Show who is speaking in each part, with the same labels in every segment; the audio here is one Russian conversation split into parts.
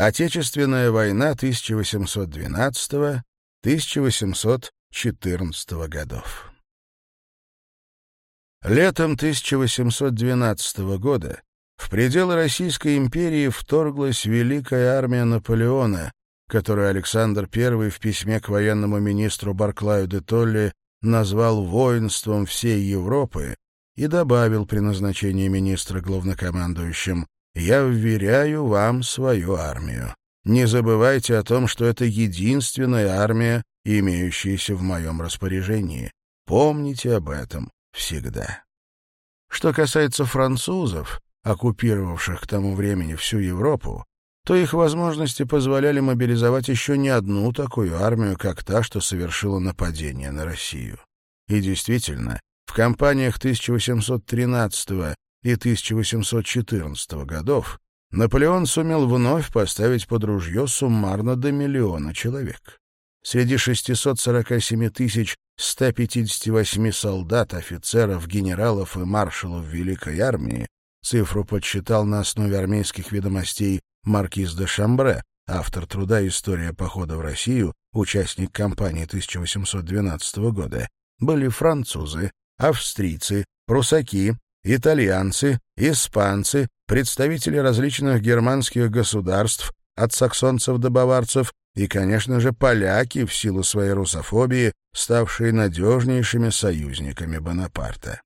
Speaker 1: Отечественная война 1812-1814 годов. Летом 1812 года в пределы Российской империи вторглась Великая армия Наполеона, которую Александр I в письме к военному министру Барклаю де Толли назвал «воинством всей Европы» и добавил при назначении министра главнокомандующим я вверяю вам свою армию. Не забывайте о том, что это единственная армия, имеющаяся в моем распоряжении. Помните об этом всегда. Что касается французов, оккупировавших к тому времени всю Европу, то их возможности позволяли мобилизовать еще не одну такую армию, как та, что совершила нападение на Россию. И действительно, в кампаниях 1813 года и 1814 годов, Наполеон сумел вновь поставить под ружье суммарно до миллиона человек. Среди 647 тысяч 158 солдат, офицеров, генералов и маршалов Великой Армии цифру подсчитал на основе армейских ведомостей маркиз де Шамбре, автор труда «История похода в Россию», участник кампании 1812 года, были французы, австрийцы, прусаки, итальянцы, испанцы, представители различных германских государств, от саксонцев до баварцев, и, конечно же, поляки, в силу своей русофобии, ставшие надежнейшими союзниками Бонапарта.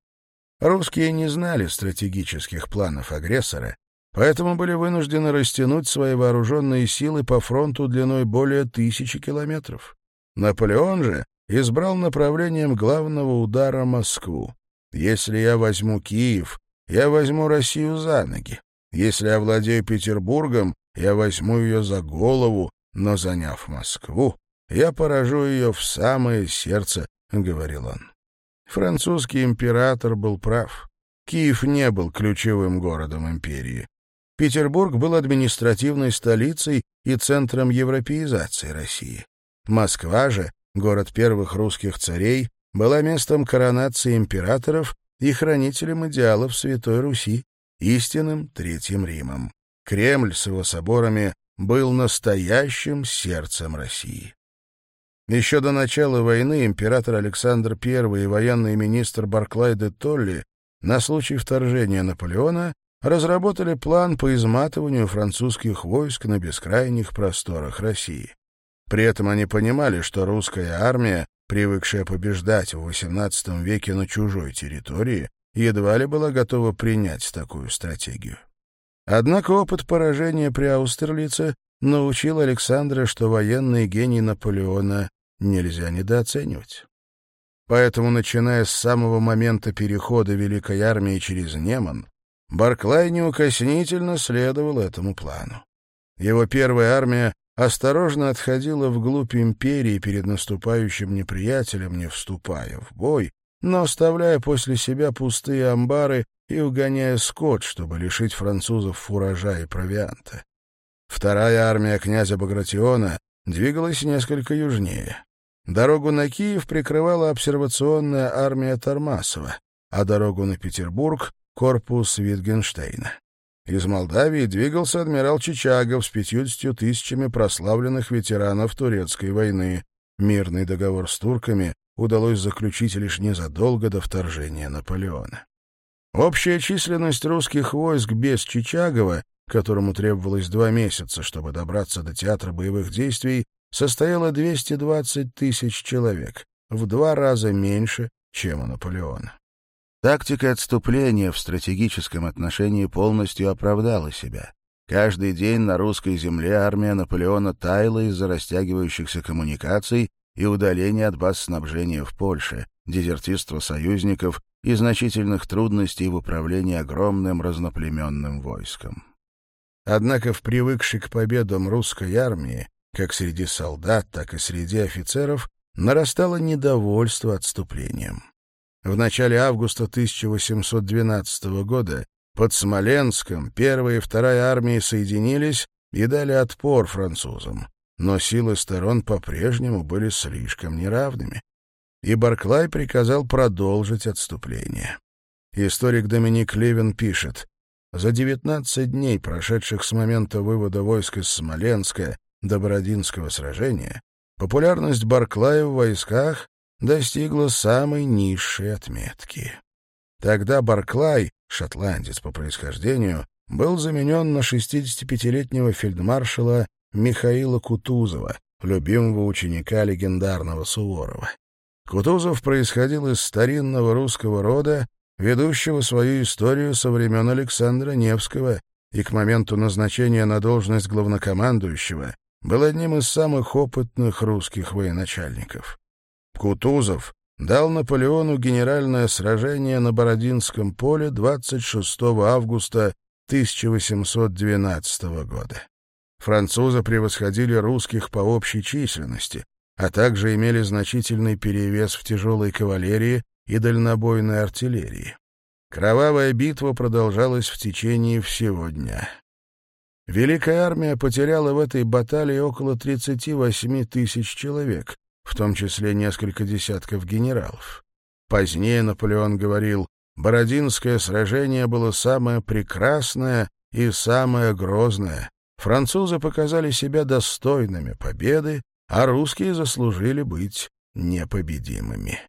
Speaker 1: Русские не знали стратегических планов агрессора, поэтому были вынуждены растянуть свои вооруженные силы по фронту длиной более тысячи километров. Наполеон же избрал направлением главного удара Москву. Если я возьму Киев, я возьму Россию за ноги. Если я владею Петербургом, я возьму ее за голову, но, заняв Москву, я поражу ее в самое сердце», — говорил он. Французский император был прав. Киев не был ключевым городом империи. Петербург был административной столицей и центром европеизации России. Москва же, город первых русских царей, была местом коронации императоров и хранителем идеалов Святой Руси, истинным Третьим Римом. Кремль с его соборами был настоящим сердцем России. Еще до начала войны император Александр I и военный министр Барклай де Толли на случай вторжения Наполеона разработали план по изматыванию французских войск на бескрайних просторах России. При этом они понимали, что русская армия привыкшая побеждать в XVIII веке на чужой территории, едва ли была готова принять такую стратегию. Однако опыт поражения при Аустерлице научил Александра, что военный гений Наполеона нельзя недооценивать. Поэтому, начиная с самого момента перехода Великой Армии через Неман, Барклай неукоснительно следовал этому плану. Его первая армия осторожно отходила вглубь империи перед наступающим неприятелем, не вступая в бой, но оставляя после себя пустые амбары и угоняя скот, чтобы лишить французов фуража и провианта. Вторая армия князя Багратиона двигалась несколько южнее. Дорогу на Киев прикрывала обсервационная армия Тормасова, а дорогу на Петербург — корпус Витгенштейна. Из Молдавии двигался адмирал Чичагов с 50 тысячами прославленных ветеранов Турецкой войны. Мирный договор с турками удалось заключить лишь незадолго до вторжения Наполеона. Общая численность русских войск без Чичагова, которому требовалось два месяца, чтобы добраться до театра боевых действий, состояла 220 тысяч человек, в два раза меньше, чем у Наполеона. Тактика отступления в стратегическом отношении полностью оправдала себя. Каждый день на русской земле армия Наполеона таяла из-за растягивающихся коммуникаций и удаления от баз снабжения в Польше, дезертирства союзников и значительных трудностей в управлении огромным разноплеменным войском. Однако в привыкшей к победам русской армии, как среди солдат, так и среди офицеров, нарастало недовольство отступлением. В начале августа 1812 года под Смоленском первая и вторая армии соединились и дали отпор французам, но силы сторон по-прежнему были слишком неравными, и Барклай приказал продолжить отступление. Историк Доминик Левин пишет, «За 19 дней, прошедших с момента вывода войск из Смоленска до Бородинского сражения, популярность Барклая в войсках достигла самой низшей отметки. Тогда Барклай, шотландец по происхождению, был заменен на 65-летнего фельдмаршала Михаила Кутузова, любимого ученика легендарного Суворова. Кутузов происходил из старинного русского рода, ведущего свою историю со времен Александра Невского, и к моменту назначения на должность главнокомандующего был одним из самых опытных русских военачальников. Кутузов дал Наполеону генеральное сражение на Бородинском поле 26 августа 1812 года. Французы превосходили русских по общей численности, а также имели значительный перевес в тяжелой кавалерии и дальнобойной артиллерии. Кровавая битва продолжалась в течение всего дня. Великая армия потеряла в этой баталии около 38 тысяч человек, в том числе несколько десятков генералов. Позднее Наполеон говорил, «Бородинское сражение было самое прекрасное и самое грозное. Французы показали себя достойными победы, а русские заслужили быть непобедимыми».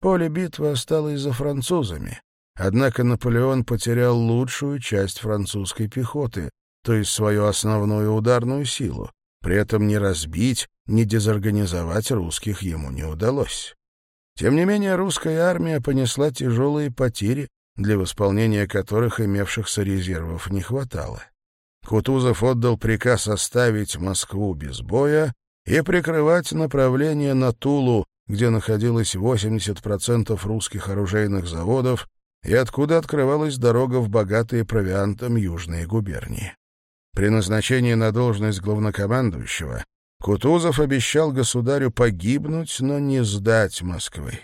Speaker 1: Поле битвы осталось за французами, однако Наполеон потерял лучшую часть французской пехоты, то есть свою основную ударную силу, при этом ни разбить, ни дезорганизовать русских ему не удалось. Тем не менее, русская армия понесла тяжелые потери, для выполнения которых имевшихся резервов не хватало. Кутузов отдал приказ оставить Москву без боя и прикрывать направление на Тулу, где находилось 80% русских оружейных заводов и откуда открывалась дорога в богатые провиантом южные губернии. При назначении на должность главнокомандующего Кутузов обещал государю погибнуть, но не сдать Москвы.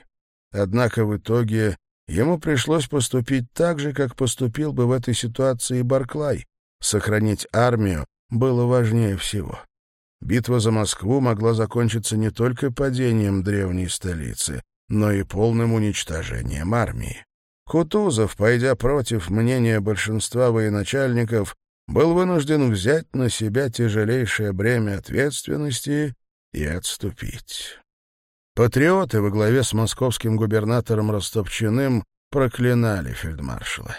Speaker 1: Однако в итоге ему пришлось поступить так же, как поступил бы в этой ситуации Барклай. Сохранить армию было важнее всего. Битва за Москву могла закончиться не только падением древней столицы, но и полным уничтожением армии. Кутузов, пойдя против мнения большинства военачальников, был вынужден взять на себя тяжелейшее бремя ответственности и отступить. Патриоты во главе с московским губернатором Ростовчиным проклинали фельдмаршала.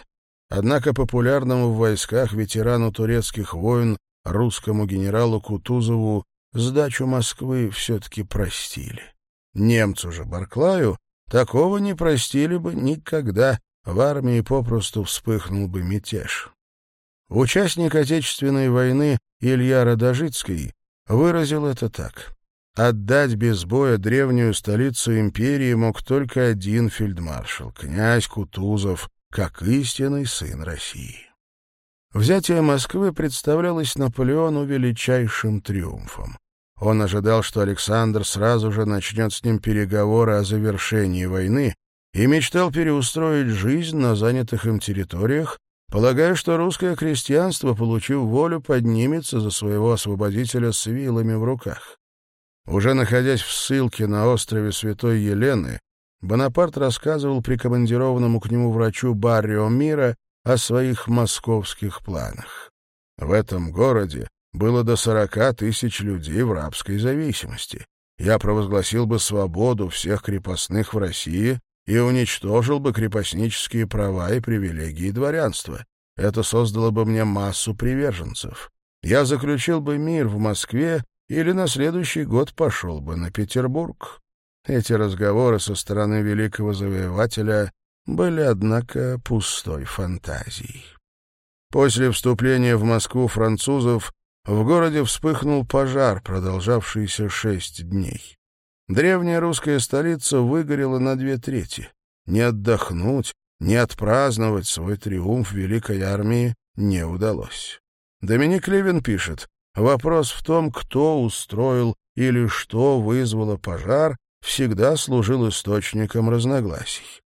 Speaker 1: Однако популярному в войсках ветерану турецких войн, русскому генералу Кутузову, сдачу Москвы все-таки простили. Немцу же Барклаю такого не простили бы никогда, в армии попросту вспыхнул бы мятеж. Участник Отечественной войны Илья Радожицкий выразил это так. Отдать без боя древнюю столицу империи мог только один фельдмаршал, князь Кутузов, как истинный сын России. Взятие Москвы представлялось Наполеону величайшим триумфом. Он ожидал, что Александр сразу же начнет с ним переговоры о завершении войны и мечтал переустроить жизнь на занятых им территориях полагая, что русское крестьянство, получив волю, поднимется за своего освободителя с вилами в руках. Уже находясь в ссылке на острове Святой Елены, Бонапарт рассказывал прикомандированному к нему врачу Баррио Мира о своих московских планах. В этом городе было до 40 тысяч людей в рабской зависимости. Я провозгласил бы свободу всех крепостных в России и уничтожил бы крепостнические права и привилегии дворянства. Это создало бы мне массу приверженцев. Я заключил бы мир в Москве или на следующий год пошел бы на Петербург. Эти разговоры со стороны великого завоевателя были, однако, пустой фантазией. После вступления в Москву французов в городе вспыхнул пожар, продолжавшийся шесть дней. Древняя русская столица выгорела на две трети. Не отдохнуть, не отпраздновать свой триумф Великой Армии не удалось. Доминик Левин пишет, вопрос в том, кто устроил или что вызвало пожар, всегда служил источником разногласий.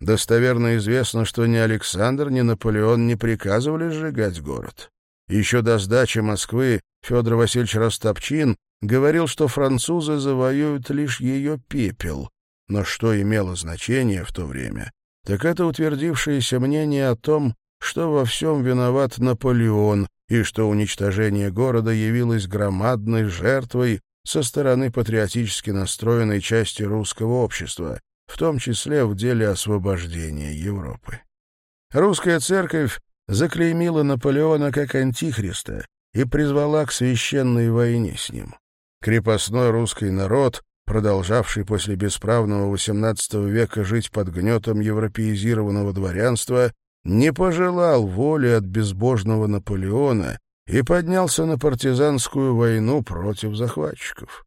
Speaker 1: Достоверно известно, что ни Александр, ни Наполеон не приказывали сжигать город. Еще до сдачи Москвы Федор Васильевич Ростопчин говорил, что французы завоюют лишь ее пепел, но что имело значение в то время, так это утвердившееся мнение о том, что во всем виноват Наполеон и что уничтожение города явилось громадной жертвой со стороны патриотически настроенной части русского общества, в том числе в деле освобождения Европы. Русская церковь заклеймила Наполеона как антихриста и призвала к священной войне с ним крепостной русский народ, продолжавший после бесправного XVIII века жить под гнетом европеизированного дворянства, не пожелал воли от безбожного Наполеона и поднялся на партизанскую войну против захватчиков.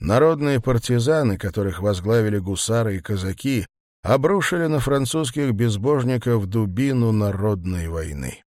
Speaker 1: Народные партизаны, которых возглавили гусары и казаки, обрушили на французских безбожников дубину народной войны.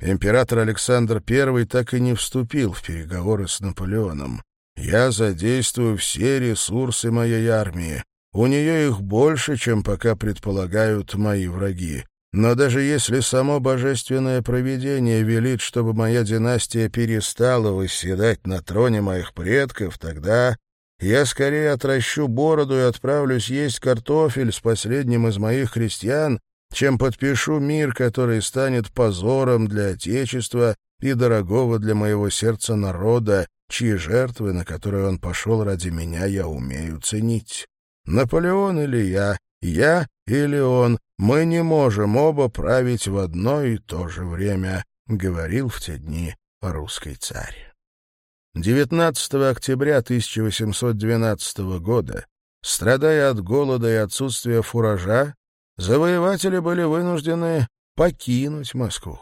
Speaker 1: Император Александр I так и не вступил в переговоры с Наполеоном. Я задействую все ресурсы моей армии. У нее их больше, чем пока предполагают мои враги. Но даже если само божественное провидение велит, чтобы моя династия перестала восседать на троне моих предков, тогда я скорее отращу бороду и отправлюсь есть картофель с последним из моих крестьян, чем подпишу мир, который станет позором для Отечества и дорогого для моего сердца народа, чьи жертвы, на которые он пошел ради меня, я умею ценить. Наполеон или я, я или он, мы не можем оба править в одно и то же время, говорил в те дни русский царь. 19 октября 1812 года, страдая от голода и отсутствия фуража, завоеватели были вынуждены покинуть Москву.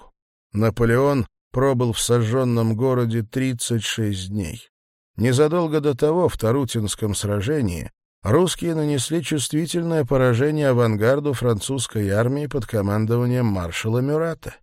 Speaker 1: Наполеон пробыл в сожженном городе 36 дней. Незадолго до того, в Тарутинском сражении, русские нанесли чувствительное поражение авангарду французской армии под командованием маршала Мюрата.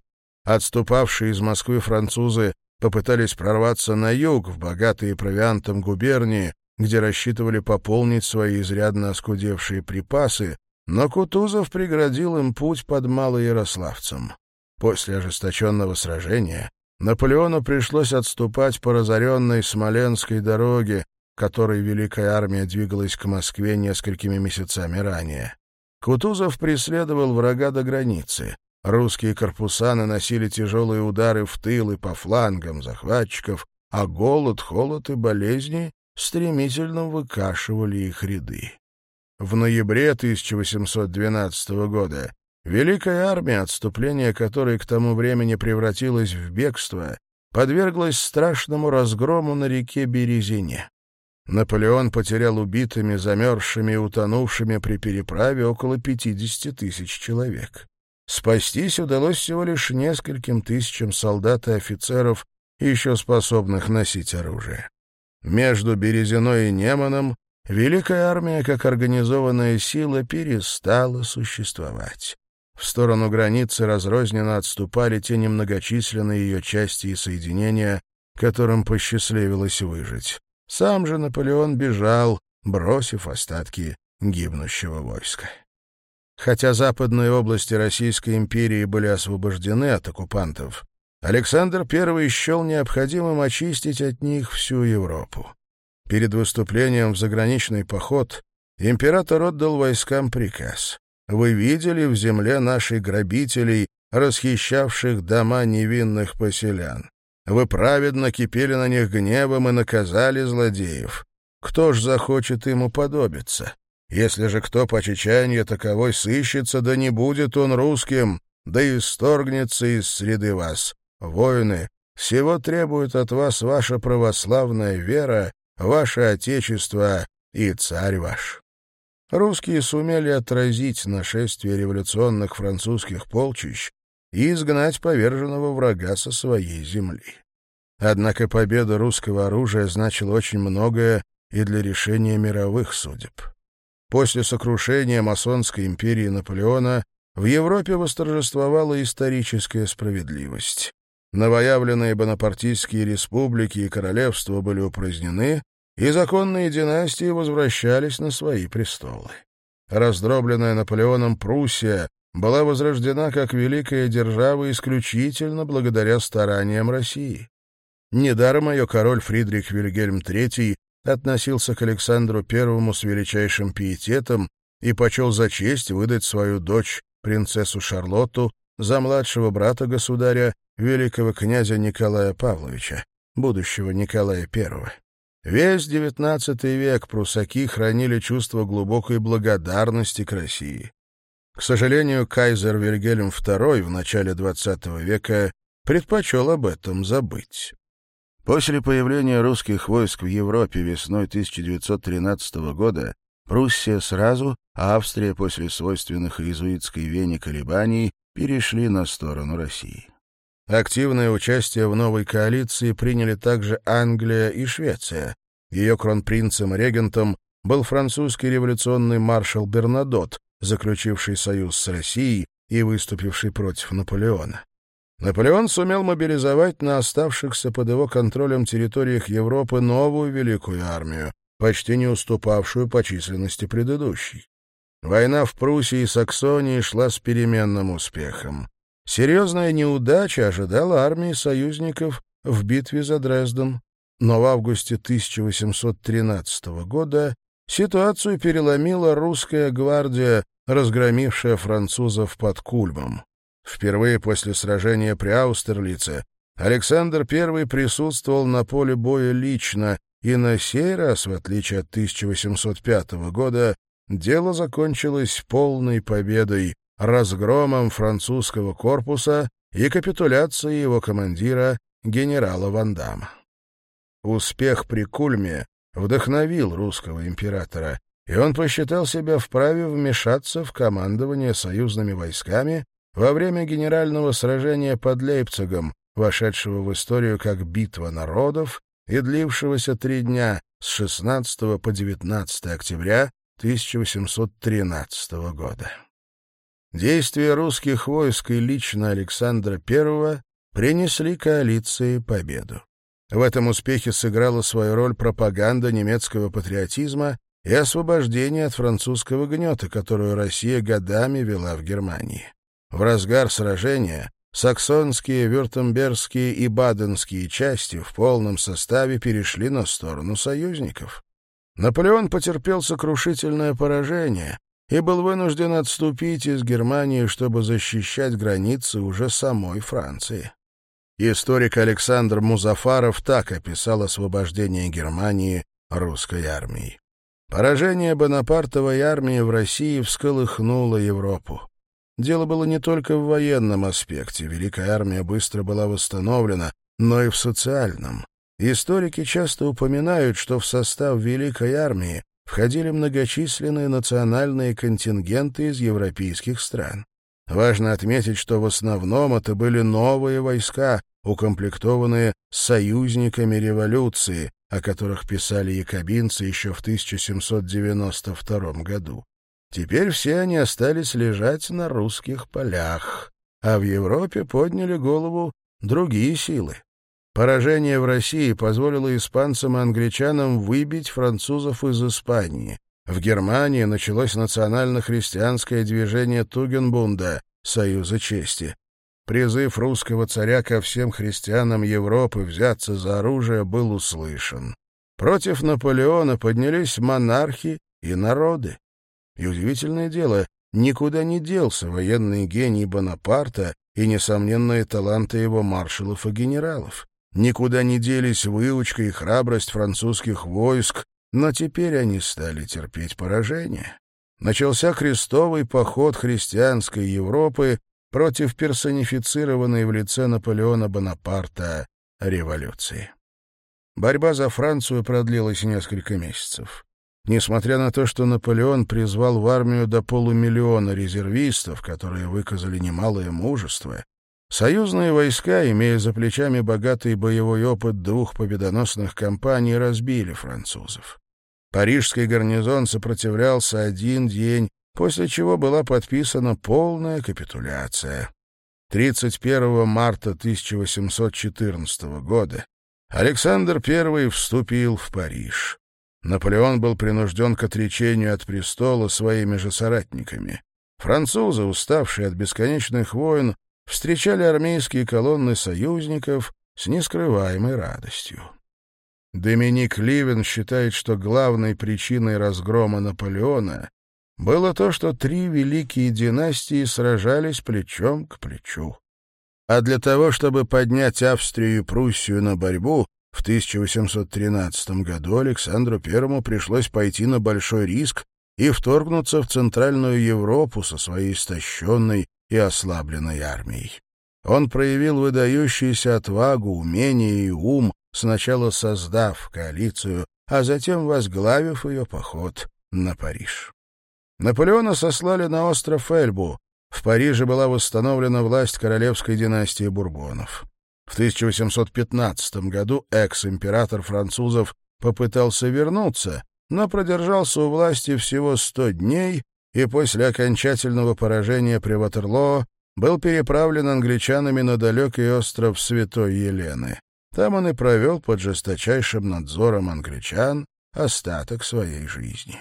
Speaker 1: Отступавшие из Москвы французы попытались прорваться на юг, в богатые провиантом губернии, где рассчитывали пополнить свои изрядно оскудевшие припасы, но Кутузов преградил им путь под Малоярославцем. После ожесточенного сражения Наполеону пришлось отступать по разоренной Смоленской дороге, которой Великая Армия двигалась к Москве несколькими месяцами ранее. Кутузов преследовал врага до границы. Русские корпуса наносили тяжелые удары в тыл и по флангам захватчиков, а голод, холод и болезни стремительно выкашивали их ряды. В ноябре 1812 года Великая армия, отступление которой к тому времени превратилось в бегство, подверглась страшному разгрому на реке Березине. Наполеон потерял убитыми, замерзшими и утонувшими при переправе около 50 тысяч человек. Спастись удалось всего лишь нескольким тысячам солдат и офицеров, еще способных носить оружие. Между Березиной и Неманом Великая армия, как организованная сила, перестала существовать. В сторону границы разрозненно отступали те немногочисленные ее части и соединения, которым посчастливилось выжить. Сам же Наполеон бежал, бросив остатки гибнущего войска. Хотя западные области Российской империи были освобождены от оккупантов, Александр I счел необходимым очистить от них всю Европу. Перед выступлением в заграничный поход император отдал войскам приказ вы видели в земле наших грабителей, расхищавших дома невинных поселян? Вы праведно кипели на них гневом и наказали злодеев. Кто ж захочет ему подобиться? Если же кто по чеченье таковой сыщется, да не будет он русским, да и сторгнется из среды вас. Воины, всего требует от вас ваша православная вера, ваше отечество и царь ваш русские сумели отразить нашествие революционных французских полчищ и изгнать поверженного врага со своей земли. Однако победа русского оружия значила очень многое и для решения мировых судеб. После сокрушения масонской империи Наполеона в Европе восторжествовала историческая справедливость. Новоявленные бонапартийские республики и королевства были упразднены, и законные династии возвращались на свои престолы. Раздробленная Наполеоном Пруссия была возрождена как великая держава исключительно благодаря стараниям России. Недаром ее король Фридрих Вильгельм III относился к Александру I с величайшим пиететом и почел за честь выдать свою дочь, принцессу Шарлотту, за младшего брата государя, великого князя Николая Павловича, будущего Николая I. Весь девятнадцатый век прусаки хранили чувство глубокой благодарности к России. К сожалению, кайзер Вильгельм II в начале XX века предпочел об этом забыть. После появления русских войск в Европе весной 1913 года Пруссия сразу, а Австрия после свойственных иезуитской вене колебаний перешли на сторону России. Активное участие в новой коалиции приняли также Англия и Швеция. Ее кронпринцем регентом был французский революционный маршал Бернадот, заключивший союз с Россией и выступивший против Наполеона. Наполеон сумел мобилизовать на оставшихся под его контролем территориях Европы новую великую армию, почти не уступавшую по численности предыдущей. Война в Пруссии и Саксонии шла с переменным успехом. Серьезная неудача ожидала армии союзников в битве за Дрезден, но в августе 1813 года ситуацию переломила русская гвардия, разгромившая французов под Кульмом. Впервые после сражения при Аустерлице Александр I присутствовал на поле боя лично, и на сей раз, в отличие от 1805 года, дело закончилось полной победой, разгромом французского корпуса и капитуляцией его командира генерала Вандама. Успех при Кульме вдохновил русского императора, и он посчитал себя вправе вмешаться в командование союзными войсками во время генерального сражения под Лейпцигом, вошедшего в историю как «Битва народов» и длившегося три дня с 16 по 19 октября 1813 года. Действия русских войск и лично Александра I принесли коалиции победу. В этом успехе сыграла свою роль пропаганда немецкого патриотизма и освобождение от французского гнета, которую Россия годами вела в Германии. В разгар сражения саксонские, вюртембергские и баденские части в полном составе перешли на сторону союзников. Наполеон потерпел сокрушительное поражение, и был вынужден отступить из Германии, чтобы защищать границы уже самой Франции. Историк Александр Музафаров так описал освобождение Германии русской армией: Поражение Бонапартовой армии в России всколыхнуло Европу. Дело было не только в военном аспекте, Великая армия быстро была восстановлена, но и в социальном. Историки часто упоминают, что в состав Великой армии входили многочисленные национальные контингенты из европейских стран. Важно отметить, что в основном это были новые войска, укомплектованные союзниками революции, о которых писали якобинцы еще в 1792 году. Теперь все они остались лежать на русских полях, а в Европе подняли голову другие силы. Поражение в России позволило испанцам и англичанам выбить французов из Испании. В Германии началось национально-христианское движение Тугенбунда «Союза чести». Призыв русского царя ко всем христианам Европы взяться за оружие был услышан. Против Наполеона поднялись монархи и народы. И удивительное дело, никуда не делся военный гений Бонапарта и несомненные таланты его маршалов и генералов. Никуда не делись выучка и храбрость французских войск, но теперь они стали терпеть поражение. Начался крестовый поход христианской Европы против персонифицированной в лице Наполеона Бонапарта революции. Борьба за Францию продлилась несколько месяцев. Несмотря на то, что Наполеон призвал в армию до полумиллиона резервистов, которые выказали немалое мужество, Союзные войска, имея за плечами богатый боевой опыт двух победоносных кампаний, разбили французов. Парижский гарнизон сопротивлялся один день, после чего была подписана полная капитуляция. 31 марта 1814 года Александр I вступил в Париж. Наполеон был принужден к отречению от престола своими же соратниками. Французы, уставшие от бесконечных войн, встречали армейские колонны союзников с нескрываемой радостью. Доминик Ливен считает, что главной причиной разгрома Наполеона было то, что три великие династии сражались плечом к плечу. А для того, чтобы поднять Австрию и Пруссию на борьбу, в 1813 году Александру I пришлось пойти на большой риск и вторгнуться в Центральную Европу со своей истощенной и ослабленной армией. Он проявил выдающуюся отвагу, умение и ум, сначала создав коалицию, а затем возглавив ее поход на Париж. Наполеона сослали на остров Эльбу. В Париже была восстановлена власть королевской династии Бурбонов. В 1815 году экс-император французов попытался вернуться, но продержался у власти всего 100 дней и после окончательного поражения при Ватерлоо был переправлен англичанами на далекий остров Святой Елены. Там он и провел под жесточайшим надзором англичан остаток своей жизни.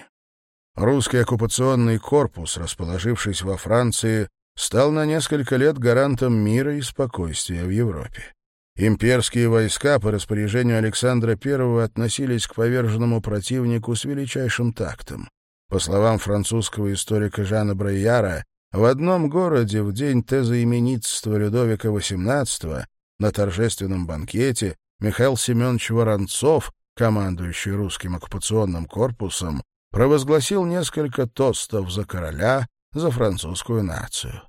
Speaker 1: Русский оккупационный корпус, расположившись во Франции, стал на несколько лет гарантом мира и спокойствия в Европе. Имперские войска по распоряжению Александра I относились к поверженному противнику с величайшим тактом. По словам французского историка Жана Брайяра, в одном городе в день тезоименитства Людовика XVIII на торжественном банкете Михаил Семенович Воронцов, командующий русским оккупационным корпусом, провозгласил несколько тостов за короля, за французскую нацию.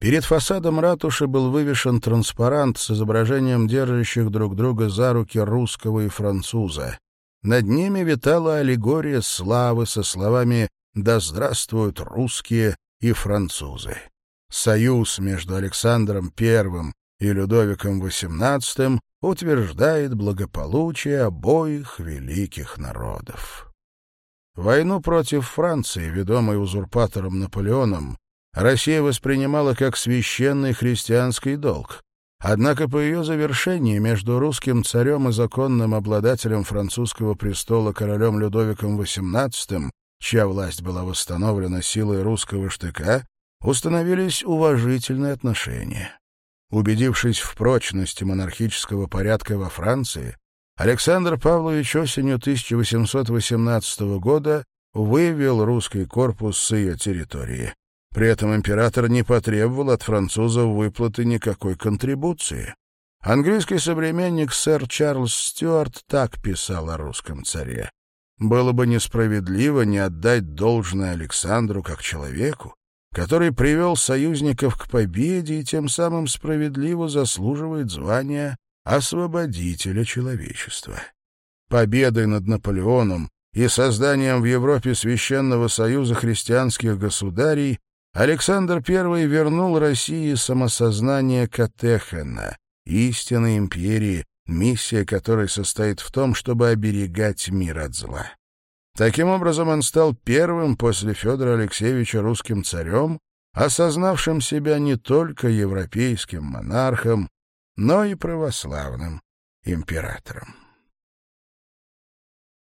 Speaker 1: Перед фасадом ратуши был вывешен транспарант с изображением держащих друг друга за руки русского и француза. Над ними витала аллегория славы со словами «Да здравствуют русские и французы». Союз между Александром I и Людовиком XVIII утверждает благополучие обоих великих народов. Войну против Франции, ведомой узурпатором Наполеоном, Россия воспринимала как священный христианский долг, Однако по ее завершении между русским царем и законным обладателем французского престола королем Людовиком XVIII, чья власть была восстановлена силой русского штыка, установились уважительные отношения. Убедившись в прочности монархического порядка во Франции, Александр Павлович осенью 1818 года вывел русский корпус с ее территории. При этом император не потребовал от французов выплаты никакой контрибуции. Английский современник сэр Чарльз Стюарт так писал о русском царе. «Было бы несправедливо не отдать должное Александру как человеку, который привел союзников к победе и тем самым справедливо заслуживает звания освободителя человечества. Победой над Наполеоном и созданием в Европе Священного Союза Христианских Государей Александр I вернул России самосознание Катехена, истинной империи, миссия которой состоит в том, чтобы оберегать мир от зла. Таким образом, он стал первым после Федора Алексеевича русским царем, осознавшим себя не только европейским монархом, но и православным императором.